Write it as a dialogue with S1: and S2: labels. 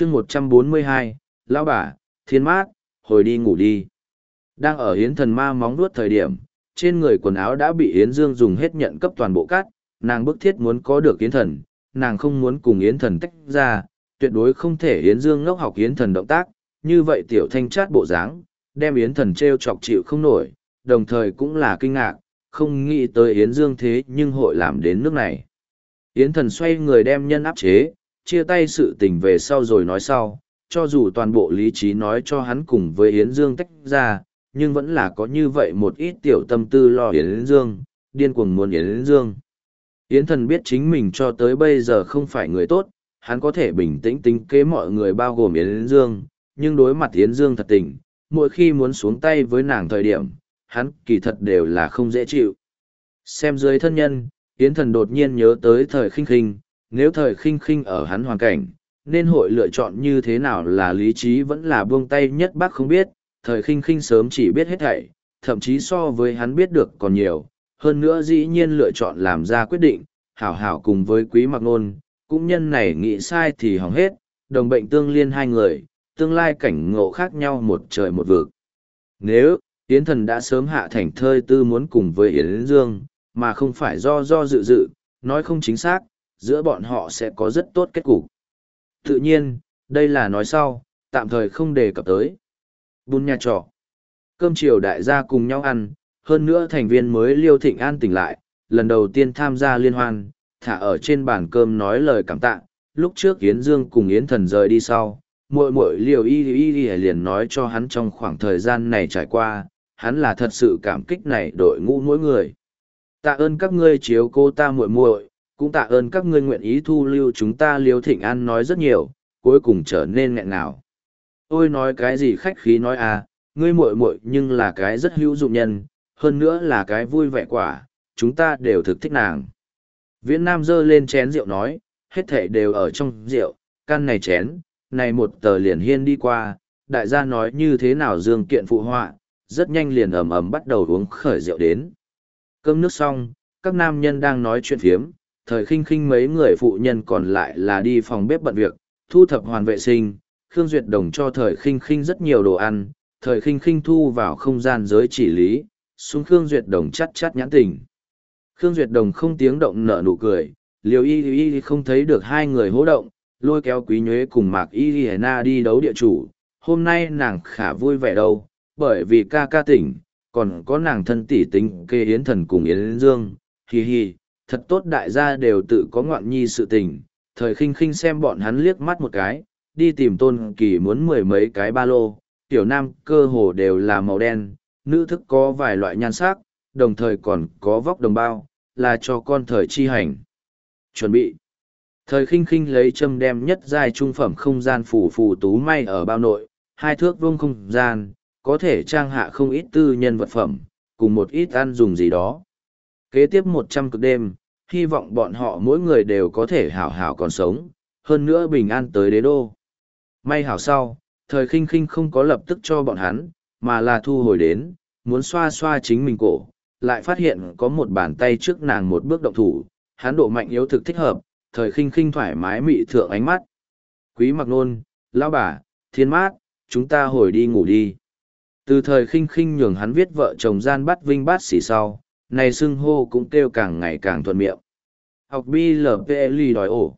S1: chương một trăm bốn mươi hai, lão bà, thiên mát, hồi đi ngủ đi. Đang ở hiến thần ma móng nuốt thời điểm, trên người quần áo đã bị yến dương dùng hết nhận cấp toàn bộ cát nàng bức thiết muốn có được yến thần, nàng không muốn cùng yến thần tách ra, tuyệt đối không thể yến dương ngốc học yến thần động tác, như vậy tiểu thanh chát bộ dáng, đem yến thần t r e o chọc chịu không nổi, đồng thời cũng là kinh ngạc, không nghĩ tới yến dương thế nhưng hội làm đến nước này. Yến thần xoay người đem nhân áp chế chia tay sự tình về sau rồi nói sau cho dù toàn bộ lý trí nói cho hắn cùng với Yến Dương tách ra, nhưng vẫn là có như vậy một ít tiểu tâm tư lo Yến Dương, điên cuồng muốn Yến Dương. Yến thần biết chính mình cho tới bây giờ không phải người tốt, hắn có thể bình tĩnh tính kế mọi người bao gồm Yến Dương, nhưng đối mặt Yến Dương thật tình, mỗi khi muốn xuống tay với nàng thời điểm, hắn kỳ thật đều là không dễ chịu. Xem dưới thân nhân, Yến thần đột nhiên nhớ tới thời khinh khinh, nếu thời khinh khinh ở hắn hoàn cảnh, nên hội lựa chọn như thế nào là lý trí vẫn là buông tay nhất bác không biết, thời khinh khinh sớm chỉ biết hết thảy, thậm chí so với hắn biết được còn nhiều, hơn nữa dĩ nhiên lựa chọn làm ra quyết định, hảo hảo cùng với quý mặc nôn, cũng nhân này nghĩ sai thì hỏng hết, đồng bệnh tương liên hai người, tương lai cảnh ngộ khác nhau một trời một vực. Nếu, Yến thần đã sớm hạ thành thơi tư muốn cùng với Yến Dương, mà không phải do do dự dự, nói không chính xác, giữa bọn họ sẽ có rất tốt kết cục. Tự nhiên, đây là nói sau, tạm thời không đề cập tới. Bùn nhà trọ. Cơm chiều đại gia cùng nhau ăn, hơn nữa thành viên mới Liêu Thịnh An tỉnh lại, lần đầu tiên tham gia liên hoan, thả ở trên bàn cơm nói lời cảm tạ. Lúc trước Yến Dương cùng Yến Thần rời đi sau, muội muội Liêu Y Y Y liền nói cho hắn trong khoảng thời gian này trải qua, hắn là thật sự cảm kích này đội ngũ mỗi người. Tạ ơn các ngươi chiếu cô ta muội muội, cũng tạ ơn các ngươi nguyện ý thu lưu chúng ta liêu thịnh an nói rất nhiều, cuối cùng trở nên nghẹn ngào. Ôi nói cái gì khách khí nói à ngươi muội muội nhưng là cái rất hữu dụng nhân, hơn nữa là cái vui vẻ quả, chúng ta đều thực thích nàng. Viễn nam giơ lên chén rượu nói, hết thảy đều ở trong rượu căn này chén, này một tờ liền hiên đi qua, đại gia nói như thế nào dương kiện phụ họa, rất nhanh liền ầm ầm bắt đầu uống khởi rượu đến. Cơm nước xong, các nam nhân đang nói chuyện phiếm thời khinh khinh mấy người phụ nhân còn lại là đi phòng bếp bận việc, thu thập hoàn vệ sinh, Khương Duyệt Đồng cho thời khinh khinh rất nhiều đồ ăn, thời khinh khinh thu vào không gian giới chỉ lý, xuống Khương Duyệt Đồng chắt chắt nhãn tình. Khương Duyệt Đồng không tiếng động nở nụ cười, liều y y không thấy được hai người hỗ động, lôi kéo quý nhuế cùng mạc y y na đi đấu địa chủ. Hôm nay nàng khả vui vẻ đâu, bởi vì ca ca tỉnh, còn có nàng thân tỷ tính kê yến thần cùng yến dương, hi hi, thật tốt đại gia đều tự có ngoạn nhi sự tình, thời khinh khinh xem bọn hắn liếc mắt một cái, đi tìm tôn kỳ muốn mười mấy cái ba lô, tiểu nam cơ hồ đều là màu đen, nữ thức có vài loại nhan sắc, đồng thời còn có vóc đồng bao, là cho con thời chi hành. Chuẩn bị. Thời khinh khinh lấy châm đem nhất giai trung phẩm không gian phủ phù tú may ở bao nội, hai thước vuông không gian, có thể trang hạ không ít tư nhân vật phẩm, cùng một ít ăn dùng gì đó. Kế tiếp một trăm cực đêm, hy vọng bọn họ mỗi người đều có thể hảo hảo còn sống, hơn nữa bình an tới đế đô. May hảo sau, thời khinh khinh không có lập tức cho bọn hắn, mà là thu hồi đến, muốn xoa xoa chính mình cổ, lại phát hiện có một bàn tay trước nàng một bước động thủ, hắn độ mạnh yếu thực thích hợp, thời khinh khinh thoải mái mị thượng ánh mắt. Quý mặc nôn, lão bà, thiên mát, chúng ta hồi đi ngủ đi. Từ thời khinh khinh nhường hắn viết vợ chồng gian bắt vinh bát xỉ sau, này xưng hô cũng kêu càng ngày càng thuận miệng. Học BLPLI đòi ổ.